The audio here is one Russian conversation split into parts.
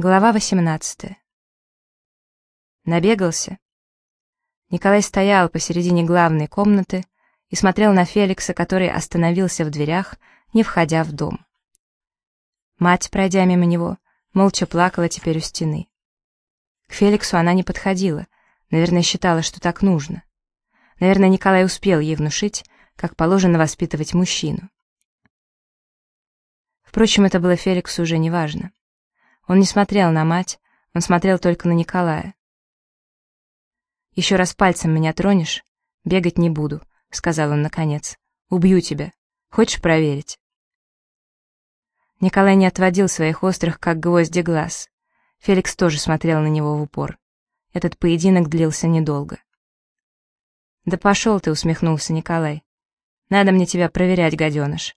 Глава 18. Набегался. Николай стоял посередине главной комнаты и смотрел на Феликса, который остановился в дверях, не входя в дом. Мать, пройдя мимо него, молча плакала теперь у стены. К Феликсу она не подходила, наверное, считала, что так нужно. Наверное, Николай успел ей внушить, как положено воспитывать мужчину. Впрочем, это было Феликсу уже неважно. Он не смотрел на мать, он смотрел только на Николая. «Еще раз пальцем меня тронешь, бегать не буду», — сказал он наконец. «Убью тебя. Хочешь проверить?» Николай не отводил своих острых, как гвозди, глаз. Феликс тоже смотрел на него в упор. Этот поединок длился недолго. «Да пошел ты», — усмехнулся Николай. «Надо мне тебя проверять, гаденыш.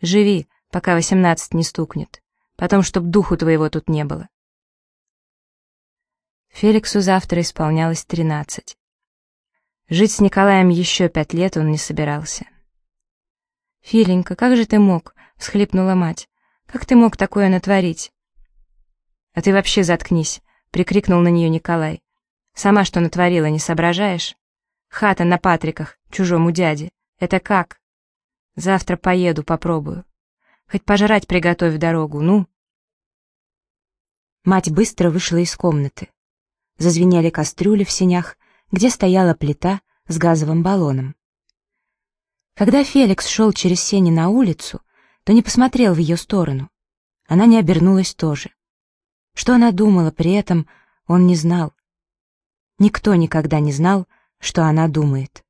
Живи, пока восемнадцать не стукнет. Потом, чтоб духу твоего тут не было. Феликсу завтра исполнялось тринадцать. Жить с Николаем еще пять лет он не собирался. «Филенька, как же ты мог?» — всхлипнула мать. «Как ты мог такое натворить?» «А ты вообще заткнись!» — прикрикнул на нее Николай. «Сама что натворила, не соображаешь? Хата на Патриках, чужому дяде. Это как? Завтра поеду, попробую. Хоть пожрать приготовь в дорогу, ну!» Мать быстро вышла из комнаты. Зазвенели кастрюли в сенях, где стояла плита с газовым баллоном. Когда Феликс шел через сени на улицу, то не посмотрел в ее сторону. Она не обернулась тоже. Что она думала при этом, он не знал. Никто никогда не знал, что она думает.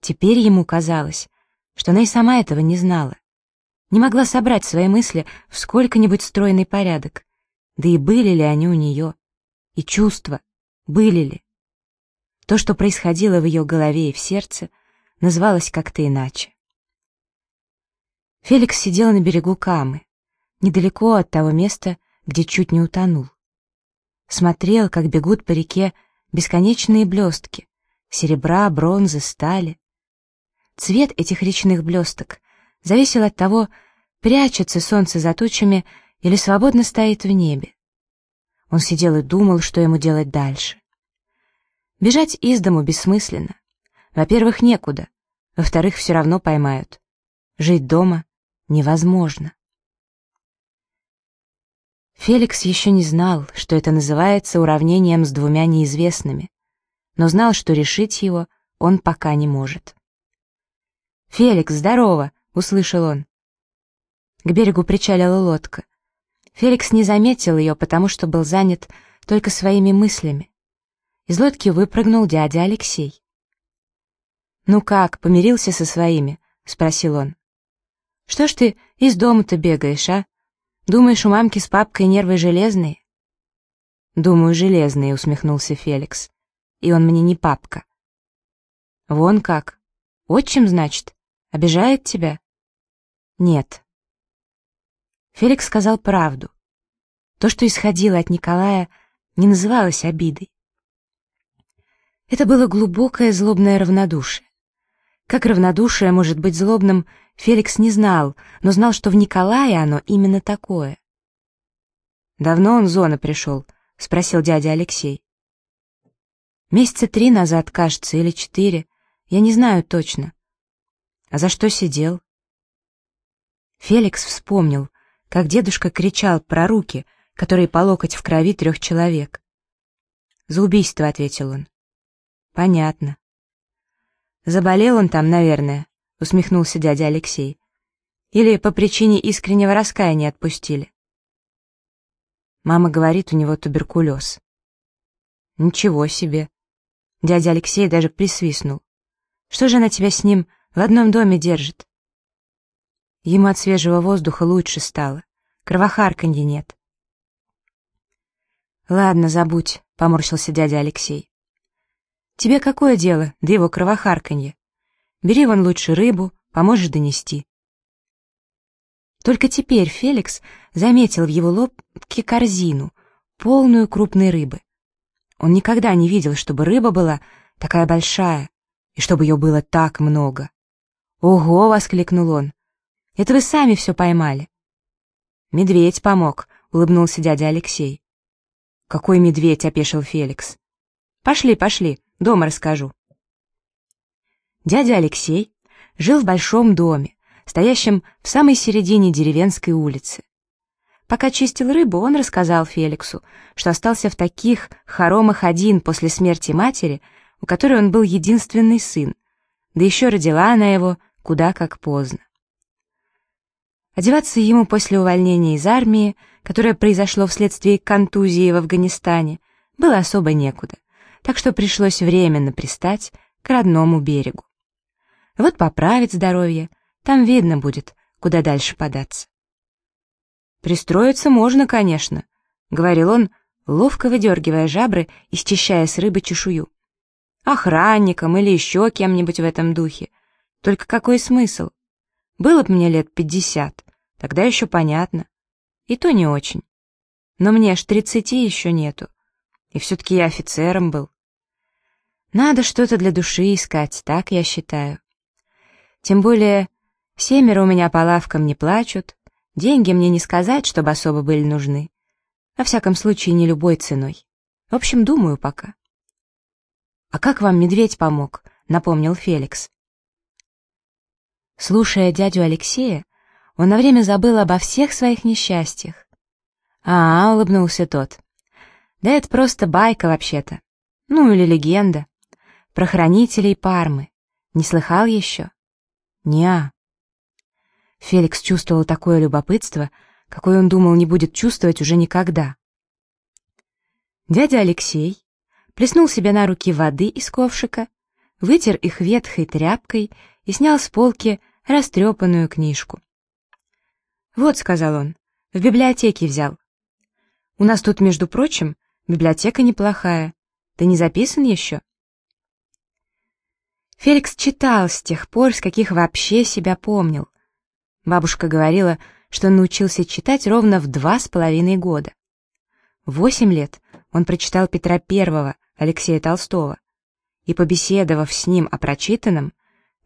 Теперь ему казалось, что она и сама этого не знала не могла собрать свои мысли в сколько-нибудь стройный порядок. Да и были ли они у нее? И чувства, были ли? То, что происходило в ее голове и в сердце, называлось как-то иначе. Феликс сидел на берегу Камы, недалеко от того места, где чуть не утонул. Смотрел, как бегут по реке бесконечные блестки, серебра, бронзы, стали. Цвет этих речных блесток зависел от того, прячется солнце за тучами или свободно стоит в небе. Он сидел и думал, что ему делать дальше. Бежать из дому бессмысленно. Во-первых, некуда. Во-вторых, все равно поймают. Жить дома невозможно. Феликс еще не знал, что это называется уравнением с двумя неизвестными, но знал, что решить его он пока не может. «Феликс, здорово!» — услышал он. К берегу причалила лодка. Феликс не заметил ее, потому что был занят только своими мыслями. Из лодки выпрыгнул дядя Алексей. «Ну как, помирился со своими?» — спросил он. «Что ж ты из дома-то бегаешь, а? Думаешь, у мамки с папкой нервы железные?» «Думаю, железные», — усмехнулся Феликс. «И он мне не папка». «Вон как. Отчим, значит?» Обижает тебя? Нет. Феликс сказал правду. То, что исходило от Николая, не называлось обидой. Это было глубокое злобное равнодушие. Как равнодушие может быть злобным, Феликс не знал, но знал, что в Николае оно именно такое. «Давно он в зону пришел?» — спросил дядя Алексей. «Месяца три назад, кажется, или четыре. Я не знаю точно. А за что сидел? Феликс вспомнил, как дедушка кричал про руки, которые по локоть в крови трех человек. «За убийство», — ответил он. «Понятно». «Заболел он там, наверное», — усмехнулся дядя Алексей. «Или по причине искреннего раскаяния отпустили?» Мама говорит, у него туберкулез. «Ничего себе!» Дядя Алексей даже присвистнул. «Что же она тебя с ним в одном доме держит. Ему от свежего воздуха лучше стало. Кровохарканья нет. «Ладно, забудь», — поморщился дядя Алексей. «Тебе какое дело до его кровохарканья? Бери вон лучше рыбу, поможешь донести». Только теперь Феликс заметил в его лобке корзину, полную крупной рыбы. Он никогда не видел, чтобы рыба была такая большая, и чтобы ее было так много. «Ого!» — воскликнул он. «Это вы сами все поймали». «Медведь помог», — улыбнулся дядя Алексей. «Какой медведь?» — опешил Феликс. «Пошли, пошли, дома расскажу». Дядя Алексей жил в большом доме, стоящем в самой середине деревенской улицы. Пока чистил рыбу, он рассказал Феликсу, что остался в таких хоромах один после смерти матери, у которой он был единственный сын, да еще родила она его куда как поздно. Одеваться ему после увольнения из армии, которое произошло вследствие контузии в Афганистане, было особо некуда, так что пришлось временно пристать к родному берегу. Вот поправить здоровье, там видно будет, куда дальше податься. «Пристроиться можно, конечно», — говорил он, ловко выдергивая жабры и счищая с рыбы чешую. «Охранником или еще кем-нибудь в этом духе. Только какой смысл? Было бы мне лет пятьдесят, тогда еще понятно. И то не очень. Но мне аж тридцати еще нету. И все-таки я офицером был. Надо что-то для души искать, так я считаю. Тем более, семеро у меня по лавкам не плачут, деньги мне не сказать, чтобы особо были нужны. Во всяком случае, не любой ценой. В общем, думаю пока. «А как вам медведь помог?» — напомнил Феликс. Слушая дядю Алексея, он на время забыл обо всех своих несчастьях. «А, — улыбнулся тот, — да это просто байка вообще-то. Ну, или легенда. Про хранителей Пармы. Не слыхал еще?» «Не-а». Феликс чувствовал такое любопытство, какое он думал не будет чувствовать уже никогда. Дядя Алексей плеснул себе на руки воды из ковшика, вытер их ветхой тряпкой и снял с полки растрепанную книжку. «Вот», — сказал он, — «в библиотеке взял. У нас тут, между прочим, библиотека неплохая. Ты не записан еще?» Феликс читал с тех пор, с каких вообще себя помнил. Бабушка говорила, что он научился читать ровно в два с половиной года. Восемь лет он прочитал Петра Первого, Алексея Толстого, и, побеседовав с ним о прочитанном,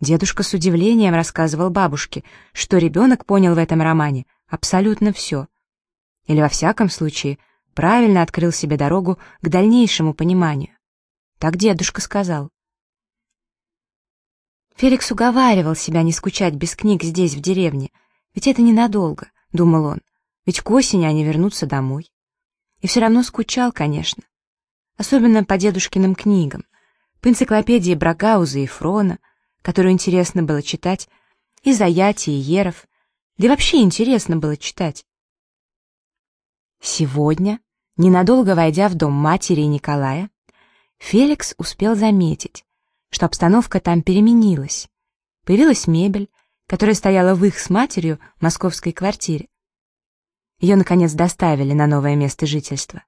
Дедушка с удивлением рассказывал бабушке, что ребенок понял в этом романе абсолютно все. Или, во всяком случае, правильно открыл себе дорогу к дальнейшему пониманию. Так дедушка сказал. Феликс уговаривал себя не скучать без книг здесь, в деревне, ведь это ненадолго, думал он, ведь к осени они вернутся домой. И все равно скучал, конечно. Особенно по дедушкиным книгам, по энциклопедии Брагауза и Фрона — которую интересно было читать, и Заяти, и Еров, да и вообще интересно было читать. Сегодня, ненадолго войдя в дом матери и Николая, Феликс успел заметить, что обстановка там переменилась. Появилась мебель, которая стояла в их с матерью московской квартире. Ее, наконец, доставили на новое место жительства.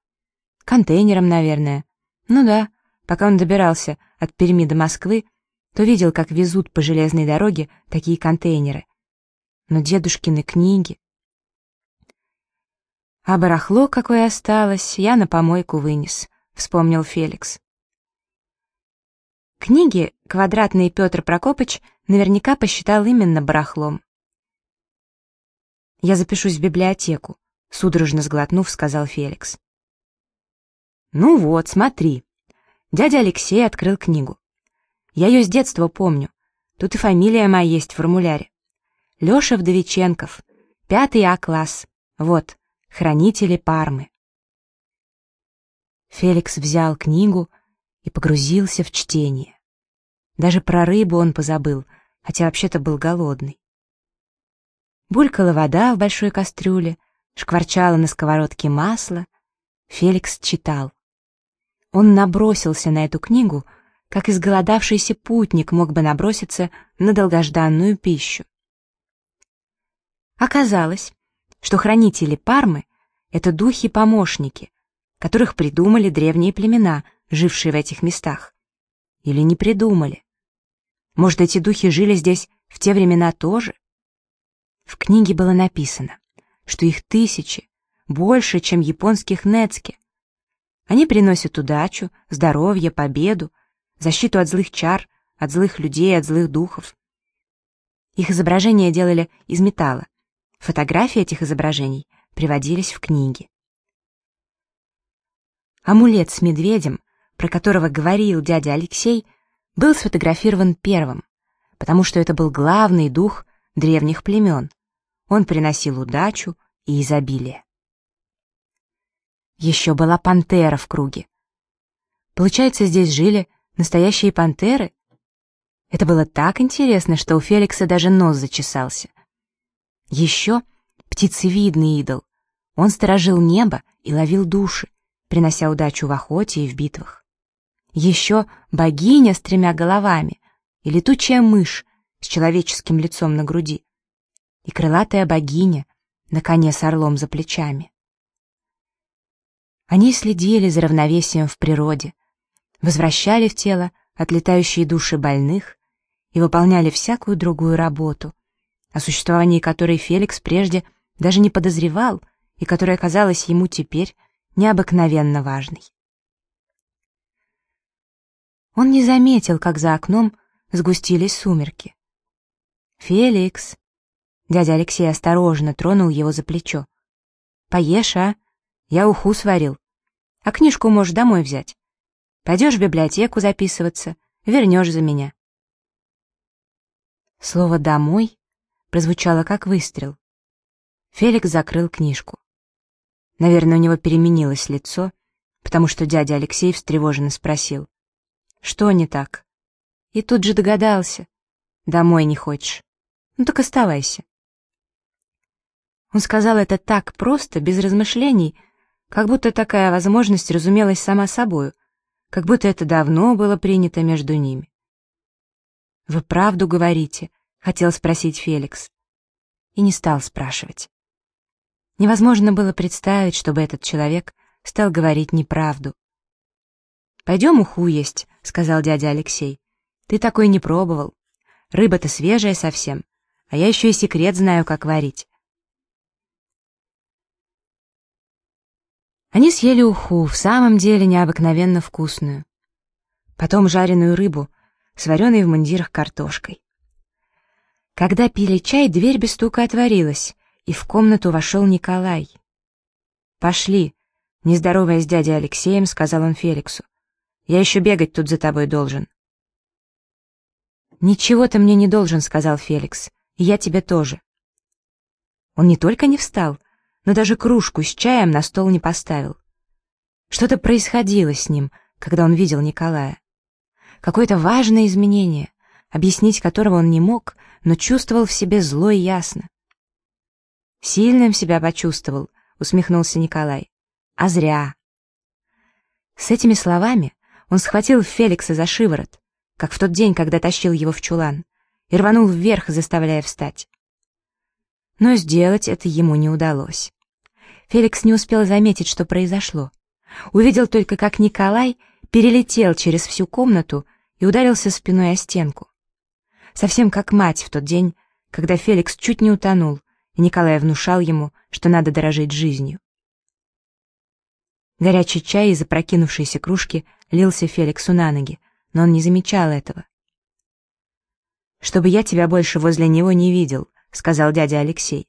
Контейнером, наверное. Ну да, пока он добирался от Перми до Москвы, то видел, как везут по железной дороге такие контейнеры. Но дедушкины книги... А барахло, какое осталось, я на помойку вынес, вспомнил Феликс. Книги квадратный Петр Прокопыч наверняка посчитал именно барахлом. «Я запишусь в библиотеку», — судорожно сглотнув, сказал Феликс. «Ну вот, смотри». Дядя Алексей открыл книгу. Я ее с детства помню. Тут и фамилия моя есть в формуляре. Леша Вдовиченков, пятый А-класс. Вот, хранители Пармы. Феликс взял книгу и погрузился в чтение. Даже про рыбу он позабыл, хотя вообще-то был голодный. Булькала вода в большой кастрюле, шкварчало на сковородке масло. Феликс читал. Он набросился на эту книгу, как изголодавшийся путник мог бы наброситься на долгожданную пищу. Оказалось, что хранители Пармы — это духи-помощники, которых придумали древние племена, жившие в этих местах. Или не придумали. Может, эти духи жили здесь в те времена тоже? В книге было написано, что их тысячи, больше, чем японских нецки. Они приносят удачу, здоровье, победу, защиту от злых чар, от злых людей, от злых духов. Их изображения делали из металла. Фотографии этих изображений приводились в книги. Амулет с медведем, про которого говорил дядя Алексей, был сфотографирован первым, потому что это был главный дух древних племен. Он приносил удачу и изобилие. Еще была пантера в круге. Получается, здесь жили настоящие пантеры? Это было так интересно, что у Феликса даже нос зачесался. Еще птицевидный идол. Он сторожил небо и ловил души, принося удачу в охоте и в битвах. Еще богиня с тремя головами и летучая мышь с человеческим лицом на груди и крылатая богиня на коне с орлом за плечами. Они следили за равновесием в природе, возвращали в тело отлетающие души больных и выполняли всякую другую работу, о существовании которой Феликс прежде даже не подозревал и которая казалась ему теперь необыкновенно важной. Он не заметил, как за окном сгустились сумерки. «Феликс!» Дядя Алексей осторожно тронул его за плечо. «Поешь, а? Я уху сварил. А книжку можешь домой взять. Пойдешь в библиотеку записываться, вернешь за меня». Слово «домой» прозвучало как выстрел. Феликс закрыл книжку. Наверное, у него переменилось лицо, потому что дядя Алексей встревоженно спросил. «Что не так?» И тут же догадался. «Домой не хочешь? Ну так оставайся». Он сказал это так просто, без размышлений, как будто такая возможность разумелась сама собою, как будто это давно было принято между ними. «Вы правду говорите?» — хотел спросить Феликс. И не стал спрашивать. Невозможно было представить, чтобы этот человек стал говорить неправду. «Пойдем уху есть», — сказал дядя Алексей. «Ты такой не пробовал. Рыба-то свежая совсем, а я еще и секрет знаю, как варить. Они съели уху, в самом деле необыкновенно вкусную. Потом жареную рыбу с вареной в мундирах картошкой. Когда пили чай, дверь без стука отворилась, и в комнату вошел Николай. «Пошли», — нездоровая с дядей Алексеем, сказал он Феликсу. «Я еще бегать тут за тобой должен». «Ничего ты мне не должен», — сказал Феликс, — «и я тебе тоже». Он не только не встал, но даже кружку с чаем на стол не поставил. Что-то происходило с ним, когда он видел Николая. Какое-то важное изменение, объяснить которого он не мог, но чувствовал в себе зло и ясно. «Сильным себя почувствовал», — усмехнулся Николай. «А зря». С этими словами он схватил Феликса за шиворот, как в тот день, когда тащил его в чулан, и рванул вверх, заставляя встать. Но сделать это ему не удалось. Феликс не успел заметить, что произошло. Увидел только, как Николай перелетел через всю комнату и ударился спиной о стенку. Совсем как мать в тот день, когда Феликс чуть не утонул, и Николай внушал ему, что надо дорожить жизнью. Горячий чай из опрокинувшейся кружки лился Феликсу на ноги, но он не замечал этого. «Чтобы я тебя больше возле него не видел», — сказал дядя Алексей.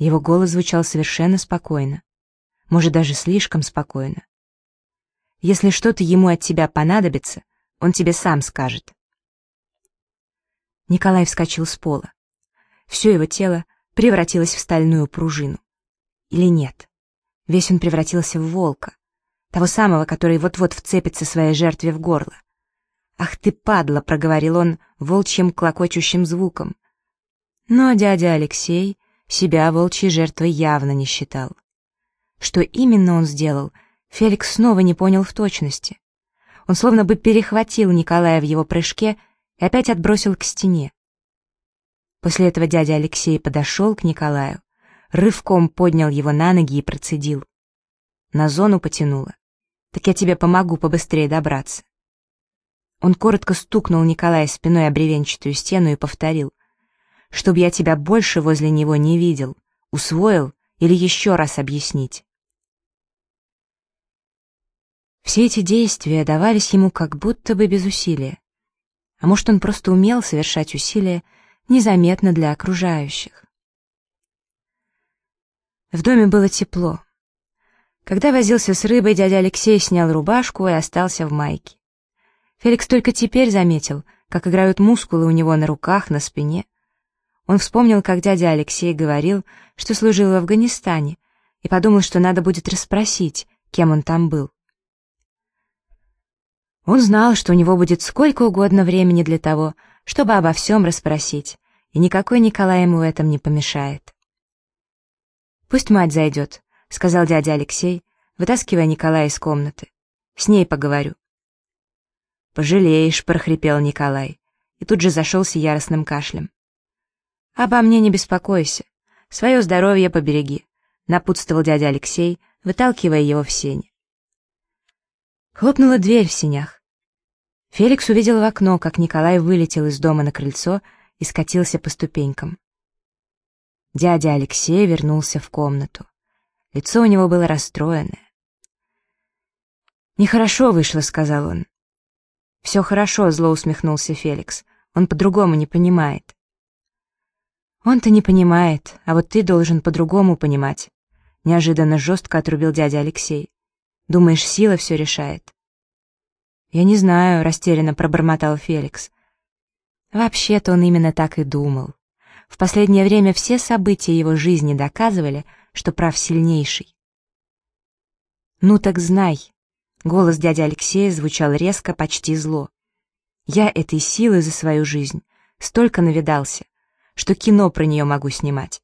Его голос звучал совершенно спокойно. Может, даже слишком спокойно. Если что-то ему от тебя понадобится, он тебе сам скажет. Николай вскочил с пола. Все его тело превратилось в стальную пружину. Или нет? Весь он превратился в волка, того самого, который вот-вот вцепится своей жертве в горло. «Ах ты, падла!» — проговорил он волчьим клокочущим звуком. Но дядя Алексей себя волчьей жертвой явно не считал. Что именно он сделал, Феликс снова не понял в точности. Он словно бы перехватил Николая в его прыжке и опять отбросил к стене. После этого дядя Алексей подошел к Николаю, рывком поднял его на ноги и процедил. На зону потянуло. Так я тебе помогу побыстрее добраться. Он коротко стукнул Николая спиной о бревенчатую стену и повторил чтобы я тебя больше возле него не видел, усвоил или еще раз объяснить. Все эти действия давались ему как будто бы без усилия. А может, он просто умел совершать усилия незаметно для окружающих. В доме было тепло. Когда возился с рыбой, дядя Алексей снял рубашку и остался в майке. Феликс только теперь заметил, как играют мускулы у него на руках, на спине. Он вспомнил, как дядя Алексей говорил, что служил в Афганистане, и подумал, что надо будет расспросить, кем он там был. Он знал, что у него будет сколько угодно времени для того, чтобы обо всем расспросить, и никакой Николай ему в этом не помешает. «Пусть мать зайдет», — сказал дядя Алексей, вытаскивая Николая из комнаты. «С ней поговорю». «Пожалеешь», — прохрипел Николай, и тут же зашелся яростным кашлем. «Обо мне не беспокойся, свое здоровье побереги», — напутствовал дядя Алексей, выталкивая его в сень. Хлопнула дверь в сенях. Феликс увидел в окно, как Николай вылетел из дома на крыльцо и скатился по ступенькам. Дядя Алексей вернулся в комнату. Лицо у него было расстроенное. «Нехорошо вышло», — сказал он. «Все хорошо», — зло усмехнулся Феликс. «Он по-другому не понимает». «Он-то не понимает, а вот ты должен по-другому понимать», — неожиданно жестко отрубил дядя Алексей. «Думаешь, сила все решает?» «Я не знаю», — растерянно пробормотал Феликс. Вообще-то он именно так и думал. В последнее время все события его жизни доказывали, что прав сильнейший. «Ну так знай», — голос дяди Алексея звучал резко, почти зло. «Я этой силы за свою жизнь столько навидался, что кино про нее могу снимать.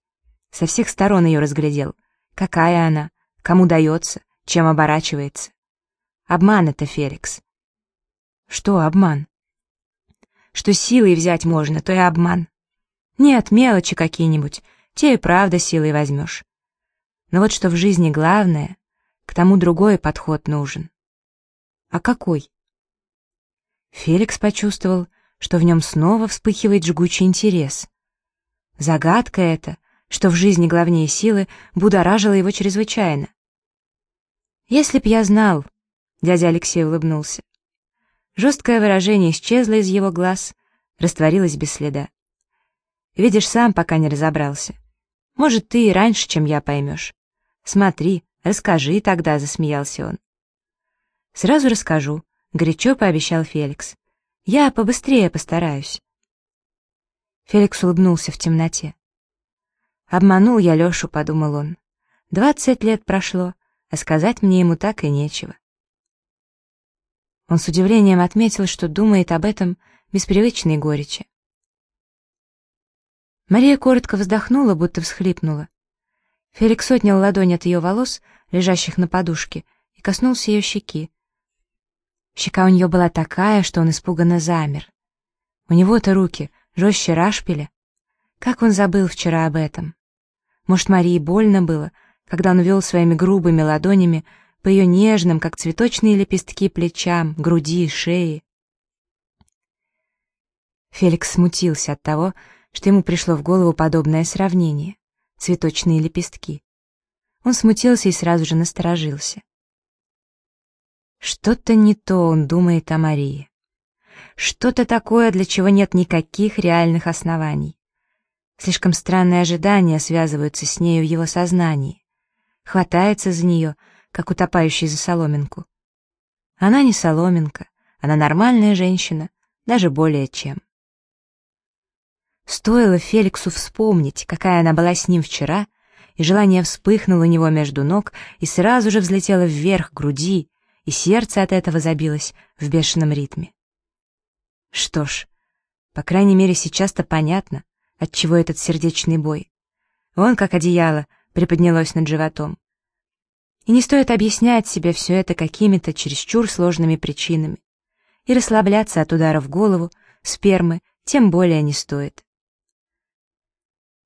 Со всех сторон ее разглядел. Какая она, кому дается, чем оборачивается. Обман это, Феликс. Что обман? Что силой взять можно, то и обман. Нет, мелочи какие-нибудь, те и правда силой возьмешь. Но вот что в жизни главное, к тому другой подход нужен. А какой? Феликс почувствовал, что в нем снова вспыхивает жгучий интерес. Загадка эта, что в жизни главнее силы, будоражила его чрезвычайно. «Если б я знал», — дядя Алексей улыбнулся. Жесткое выражение исчезло из его глаз, растворилось без следа. Видишь сам, пока не разобрался. Может, ты и раньше, чем я, поймешь. Смотри, расскажи тогда, — засмеялся он. Сразу расскажу, — горячо пообещал Феликс. Я побыстрее постараюсь. Феликс улыбнулся в темноте. «Обманул я Лешу», — подумал он. «Двадцать лет прошло, а сказать мне ему так и нечего». Он с удивлением отметил, что думает об этом без привычной горечи. Мария коротко вздохнула, будто всхлипнула. Феликс отнял ладонь от ее волос, лежащих на подушке, и коснулся ее щеки. Щека у нее была такая, что он испуганно замер. У него-то руки жестче рашпиля. Как он забыл вчера об этом? Может, Марии больно было, когда он вел своими грубыми ладонями по ее нежным, как цветочные лепестки, плечам, груди, шее. Феликс смутился от того, что ему пришло в голову подобное сравнение — цветочные лепестки. Он смутился и сразу же насторожился. Что-то не то он думает о Марии. Что-то такое, для чего нет никаких реальных оснований. Слишком странные ожидания связываются с нею в его сознании. Хватается за нее — как утопающий за соломинку. Она не соломинка, она нормальная женщина, даже более чем. Стоило Феликсу вспомнить, какая она была с ним вчера, и желание вспыхнуло у него между ног и сразу же взлетело вверх груди, и сердце от этого забилось в бешеном ритме. Что ж, по крайней мере, сейчас-то понятно, отчего этот сердечный бой. Он, как одеяло, приподнялось над животом. И не стоит объяснять себе все это какими-то чересчур сложными причинами. И расслабляться от удара в голову, спермы, тем более не стоит.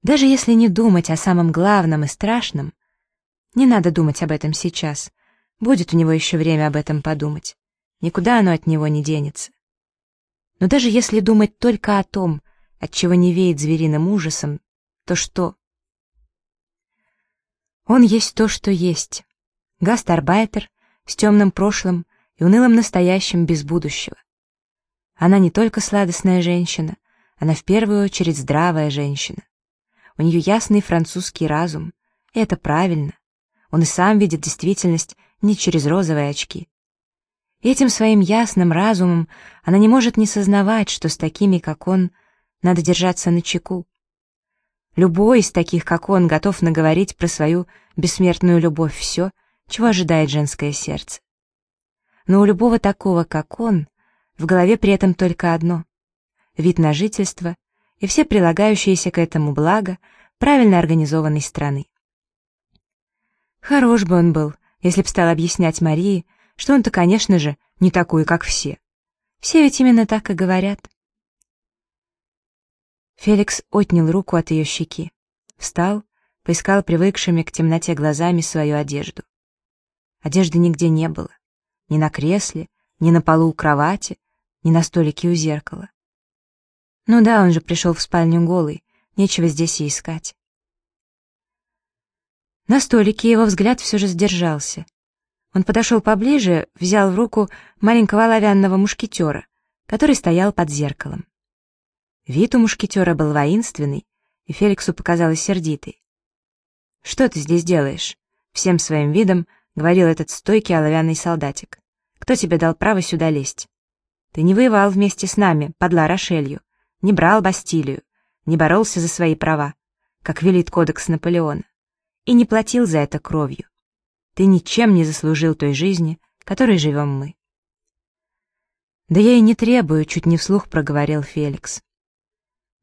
Даже если не думать о самом главном и страшном, не надо думать об этом сейчас, будет у него еще время об этом подумать. Никуда оно от него не денется. Но даже если думать только о том, от чего не веет звериным ужасом, то что? Он есть то, что есть гастарбайтер с темным прошлым и унылым настоящим без будущего. Она не только сладостная женщина, она в первую очередь здравая женщина. У нее ясный французский разум, и это правильно. Он и сам видит действительность не через розовые очки. Этим своим ясным разумом она не может не сознавать, что с такими, как он, надо держаться на чеку. Любой из таких, как он, готов наговорить про свою бессмертную любовь все, чего ожидает женское сердце. Но у любого такого, как он, в голове при этом только одно — вид на жительство и все прилагающиеся к этому блага правильно организованной страны. Хорош бы он был, если б стал объяснять Марии, что он-то, конечно же, не такой, как все. Все ведь именно так и говорят. Феликс отнял руку от ее щеки, встал, поискал привыкшими к темноте глазами свою одежду. Одежды нигде не было, ни на кресле, ни на полу у кровати, ни на столике у зеркала. Ну да, он же пришел в спальню голый, нечего здесь и искать. На столике его взгляд все же сдержался. Он подошел поближе, взял в руку маленького оловянного мушкетера, который стоял под зеркалом. Вид у мушкетера был воинственный, и Феликсу показалось сердитый. «Что ты здесь делаешь?» — всем своим видом говорил этот стойкий оловянный солдатик. «Кто тебе дал право сюда лезть? Ты не воевал вместе с нами, под Рошелью, не брал Бастилию, не боролся за свои права, как велит кодекс Наполеона и не платил за это кровью. Ты ничем не заслужил той жизни, которой живем мы. «Да я и не требую», — чуть не вслух проговорил Феликс.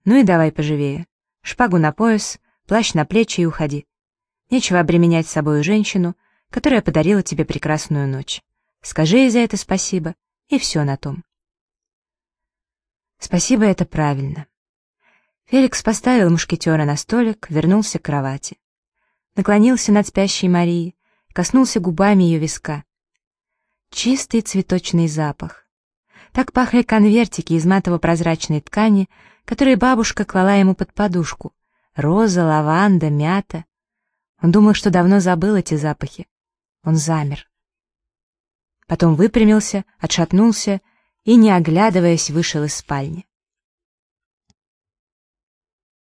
«Ну и давай поживее. Шпагу на пояс, плащ на плечи и уходи. Нечего обременять собою женщину, которая подарила тебе прекрасную ночь. Скажи ей за это спасибо, и все на том». «Спасибо, это правильно». Феликс поставил мушкетера на столик, вернулся к кровати наклонился над спящей Марией, коснулся губами ее виска. Чистый цветочный запах. Так пахли конвертики из матово-прозрачной ткани, которые бабушка клала ему под подушку. Роза, лаванда, мята. Он думал, что давно забыл эти запахи. Он замер. Потом выпрямился, отшатнулся и, не оглядываясь, вышел из спальни.